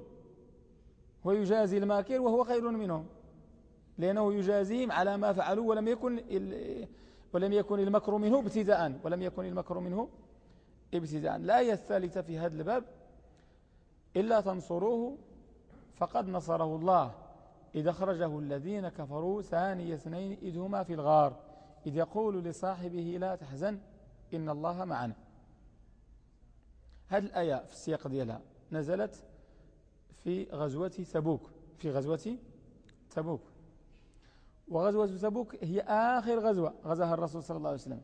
ويجازي الماكر وهو خير منهم. لأنه يجازيهم على ما فعلوا ولم يكن ولم يكن المكر منه ابتداء. ولم يكن المكر منه ابتداء. الآية الثالثة في هذا الباب. إلا تنصروه فقد نصره الله. إذا خرجه الذين كفروا ثاني اثنين إذ هما في الغار. إذ يقول لصاحبه لا تحزن إن الله معنا. هذه الآية في السياق ديالها. نزلت في غزوة تبوك في غزوة تبوك. وغزوة تبوك هي آخر غزوة غزاها الرسول صلى الله عليه وسلم.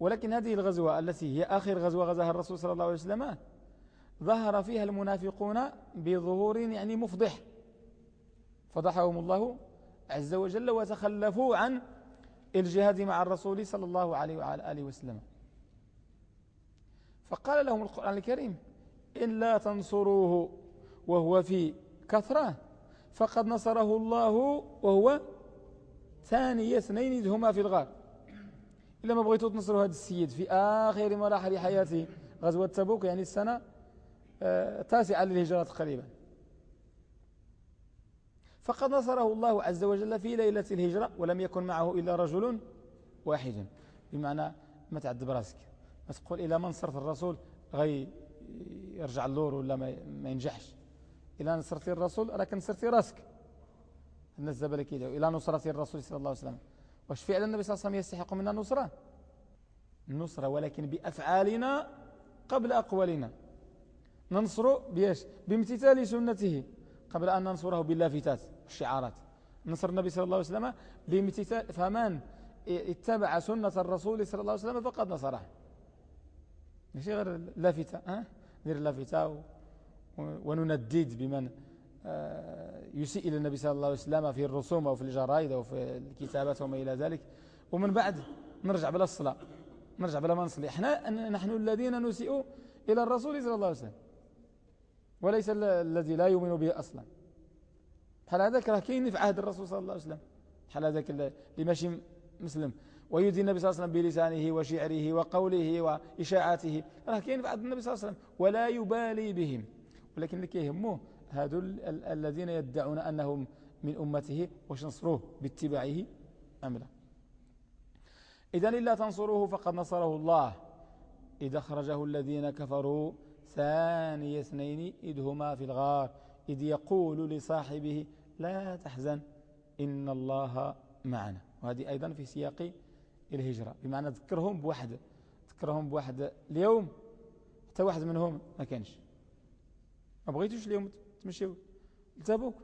ولكن هذه الغزوة التي هي آخر غزوة غزاها الرسول صلى الله عليه وسلم ظهر فيها المنافقون بظهور يعني مفضح. فضحهم الله عز وجل وتخلفوا عن الجهاد مع الرسول صلى الله عليه وعلى آله وسلم. فقال لهم القرآن الكريم إن لا تنصروه وهو في كثرة. فقد نصره الله وهو ثاني اثنين إذ هما في الغار. إلا ما بغيتوا تنصروا هذا السيد في آخر مراحل حياته غزوة تبوك يعني السنة آه، تاسعة للهجرة تقريبا. فقد نصره الله عز وجل في ليلة الهجرة ولم يكن معه إلا رجل واحد. بمعنى ما تعد براسك ما تقول إلى من نصرت الرسول؟ غي يرجع اللور ولا ما ينجحش. إلى نصرتي الرسول راك نصرتي راسك. الناس دابا كيدعوا إلى نصرة الرسول صلى الله عليه وسلم. واش فعلا النبي صلى الله عليه وسلم؟ يستحق منا النصرة. النصرة ولكن بأفعالنا قبل أقوالنا. ننصر بيش بامتثال سنته قبل أن ننصره باللافتات والشعارات. نصر النبي صلى الله عليه وسلم بامتثال فمن اتبع سنة الرسول صلى الله عليه وسلم فقد نصره. ماشي غير لافتة ها؟ ندير لافتة ونندد بمن آه، يسيء إلى النبي صلى الله عليه وسلم في الرسوم أو في الجرائد أو في الكتابات وما إلى ذلك. ومن بعد نرجع بلا الصلاة نرجع بلا ما نصلي. إحنا نحن الذين نسيء إلى الرسول صلى الله عليه وسلم. وليس الذي لا يؤمن به أصلا. بحال هذاك راه كاين في عهد الرسول صلى الله عليه وسلم. بحال هذاك اللي ماشي مسلم. ويدي النبي صلى الله عليه وسلم بلسانه وشعره وقوله وإشاعاته. راه كاين عهد النبي صلى الله عليه وسلم ولا يبالي بهم. ولكن اللي كيهموه هذو الذين يدعون أنهم من أمته واش نصروه باتباعه أم لا؟ إذا إلا تنصروه فقد نصره الله. إذا خرجه الذين كفروا ثاني اثنين إذ هما في الغار. إذ يقول لصاحبه لا تحزن إن الله معنا. وهذه أيضا في سياق الهجرة. بمعنى ذكرهم بواحد ذكرهم بواحد اليوم حتى واحد منهم ما كانش. ما بغيتوش اليوم تمشيو لتبوك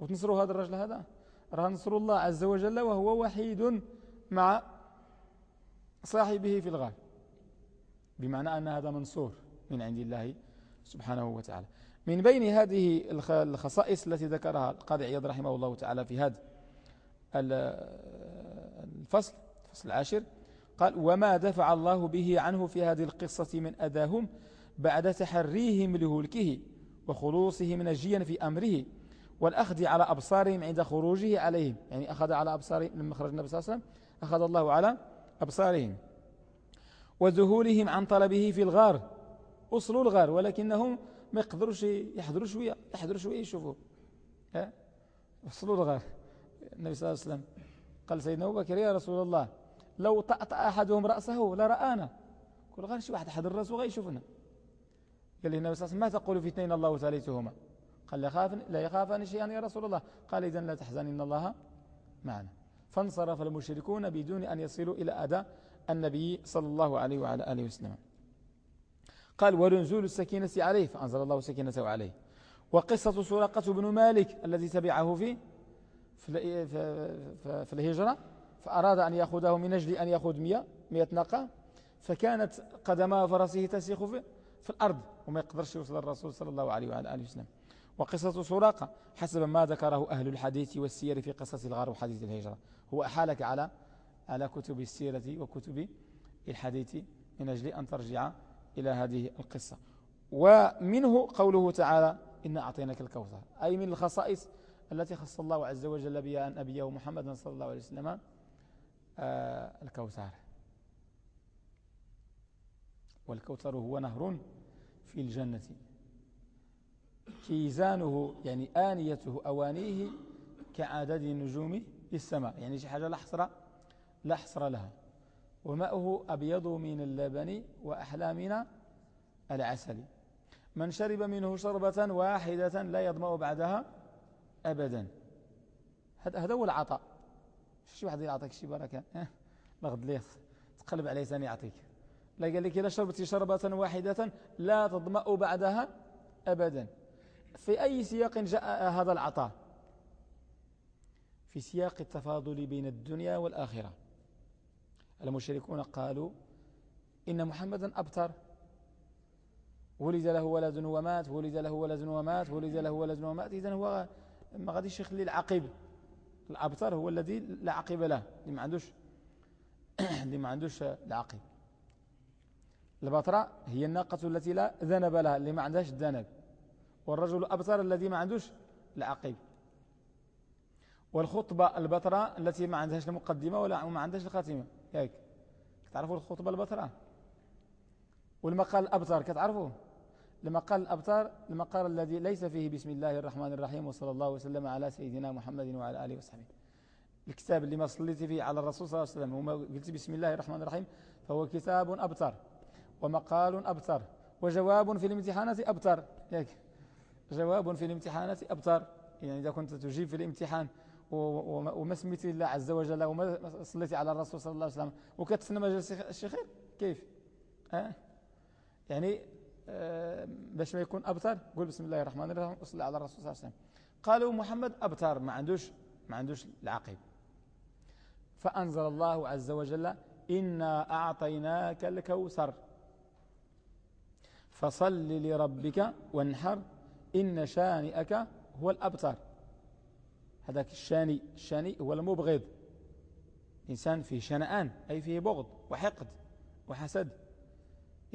وتنصروا هذا الرجل هذا. راه نصر الله عز وجل وهو وحيد مع صاحبه في الغار. بمعنى أن هذا منصور من عند الله سبحانه وتعالى. من بين هذه الخصائص التي ذكرها القاضي عياض رحمه الله تعالى في هذا الفصل الفصل العاشر قال وما دفع الله به عنه في هذه القصة من أذاهم بعد تحريهم لهلكه وخلوصه من الجيا في أمره والأخذ على أبصارهم عند خروجه عليهم. يعني أخذ على أبصارهم لما خرج النبي صلى الله عليه وسلم أخذ الله على أبصارهم وذهولهم عن طلبه في الغار وصلوا الغار ولكنهم ما يقدروش يحضروا شوية يحضروا شوية يشوفوا. ها؟ وصلوا الغار. النبي صلى الله عليه وسلم قال سيدنا أبو بكر يا رسول الله لو طأطأ أحدهم رأسه لرآنا كل غير شي واحد حضر رأسه غيشوفنا قال له النبي صلى الله عليه وسلم ما تقول في اثنين الله ثالثهما قال لا يخاف لا يخافان شيئا يا رسول الله. قال إذن لا تحزن إن الله معنا. فانصرف المشركون بدون أن يصلوا إلى أداء النبي صلى الله عليه وعلى آله وسلم. قال ونزول السكينة عليه. فأنزل الله سكينته عليه. وقصة سرقة بن مالك الذي تبعه في, في الهجرة. فأراد أن يأخذه من أجل أن يأخذ مئة, مئة ناقة فكانت قدما فرسه تسيخ في, في الأرض وما يقدرش يوصل الرسول صلى الله عليه وعلى آله وسلم. وقصة سراقة حسب ما ذكره أهل الحديث والسير في قصص الغار وحديث الهجرة. هو أحالك على على كتب السيرة وكتب الحديث من أجل أن ترجع إلى هذه القصة. ومنه قوله تعالى إن أعطيناك الكوثر أي من الخصائص التي خص الله عز وجل بها نبيه محمد صلى الله عليه وسلم الكوثر. والكوثر هو نهر في الجنة. كيزانه يعني آنيته أوانيه كعدد النجوم في السماء يعني شي حاجة لا حصر لا حصر لها. وماؤه أبيض من اللبن وأحلى من العسل. من شرب منه شربة واحدة لا يضمأ بعدها أبدا. هذا هو العطاء. شي واحد يعطيك شي بركة لغد ليه تقلب عليه ثاني يعطيك. لا قال لك إذا شربت شربة واحدة لا تضمأ بعدها أبدا. في أي سياق جاء هذا العطاء؟ في سياق التفاضل بين الدنيا والآخرة. المشركون قالوا إن محمدا أبتر. ولد له ولد ومات ولد له ولد ومات ولد له ولد ومات. إذن هو ما غاديش يخلي العقب الأبتر هو الذي لا عقب له اللي ما عندوش (clears throat) اللي ما عندوش العقب البطرة هي الناقة التي لا ذنب لها اللي ما عندهاش الذنب والرجل أبتر الذي ما عندوش العقب والخطبة البطرة التي ما عندهاش المقدمة ولا ما عندهاش الخاتمة. ياك تعرفوا الخطبة البطرة؟ والمقال الأبتر كتعرفوا المقال الأبتر المقال الذي ليس فيه بسم الله الرحمن الرحيم وصلى الله وسلم على سيدنا محمد وعلى آله وصحبه. الكتاب اللي ما صليت فيه على الرسول صلى الله عليه وسلم وما قلت بسم الله الرحمن الرحيم فهو كتاب أبتر ومقال أبتر وجواب في الامتحانات أبتر جواب في الامتحانات أبتر يعني إذا كنت تجيب في الامتحان وما سميتي الله عز وجل وما صليتي على الرسول صلى الله عليه وسلم وكتسنى مجلس الشيخ كيف؟ أه؟ يعني باش ما يكون أبتر قول بسم الله الرحمن الرحيم وصلي على الرسول صلى الله عليه وسلم. قالوا محمد أبتر ما عندوش ما عندوش العقيب. فأنزل الله عز وجل إنا أعطيناك الكوثر. فصل لربك وانحر إن شانئك هو الأبتر. هذاك الشاني الشاني هو المبغض. إنسان فيه شنآن أي فيه بغض وحقد وحسد.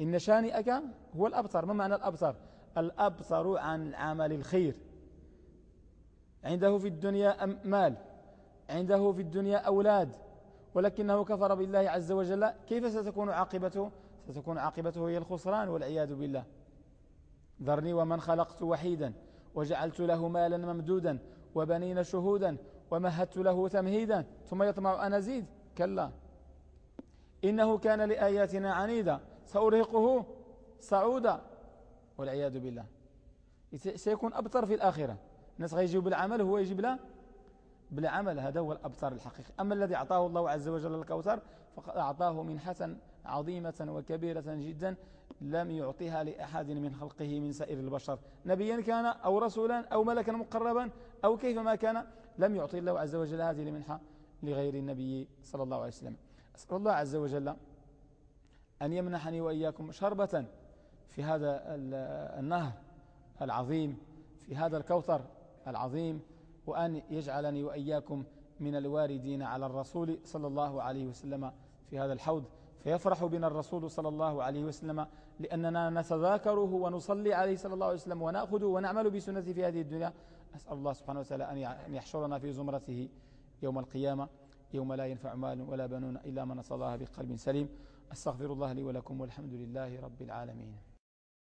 إن شانئك هو الأبتر ما معنى الأبتر الأبتر عن عمل الخير. عنده في الدنيا مال. عنده في الدنيا أولاد. ولكنه كفر بالله عز وجل. كيف ستكون عاقبته؟ ستكون عاقبته هي الخسران والعياذ بالله. ذرني ومن خلقت وحيدا وجعلت له مالا ممدودا وبنين شهودا ومهدت له تمهيدا ثم يطمع أن أزيد. كلا. إنه كان لآياتنا عنيدا. سأرهقه صعودا والعياذ بالله. سيكون أبطر في الآخرة. الناس غيجيب بالعمل هو يجيب لا. بالعمل هذا هو الأبطر الحقيقي. أما الذي أعطاه الله عز وجل الكوثر فقد أعطاه منحة عظيمة وكبيرة جدا لم يعطيها لأحد من خلقه من سائر البشر. نبيا كان أو رسولا أو ملكا مقربا أو كيفما كان لم يعطي الله عز وجل هذه المنحة لغير النبي صلى الله عليه وسلم. أسأل الله عز وجل أن يمنحني وإياكم شربة في هذا النهر العظيم في هذا الكوثر العظيم وأن يجعلني وإياكم من الواردين على الرسول صلى الله عليه وسلم في هذا الحوض. فيفرح بنا الرسول صلى الله عليه وسلم لأننا نتذاكره ونصلي عليه صلى الله عليه وسلم ونأخذه ونعمل بسنته في هذه الدنيا. أسأل الله سبحانه وتعالى أن يحشرنا في زمرته يوم القيامة يوم لا ينفع مال ولا بنون إلا من صلاها بقلب سليم. أستغفر الله لي ولكم والحمد لله رب العالمين.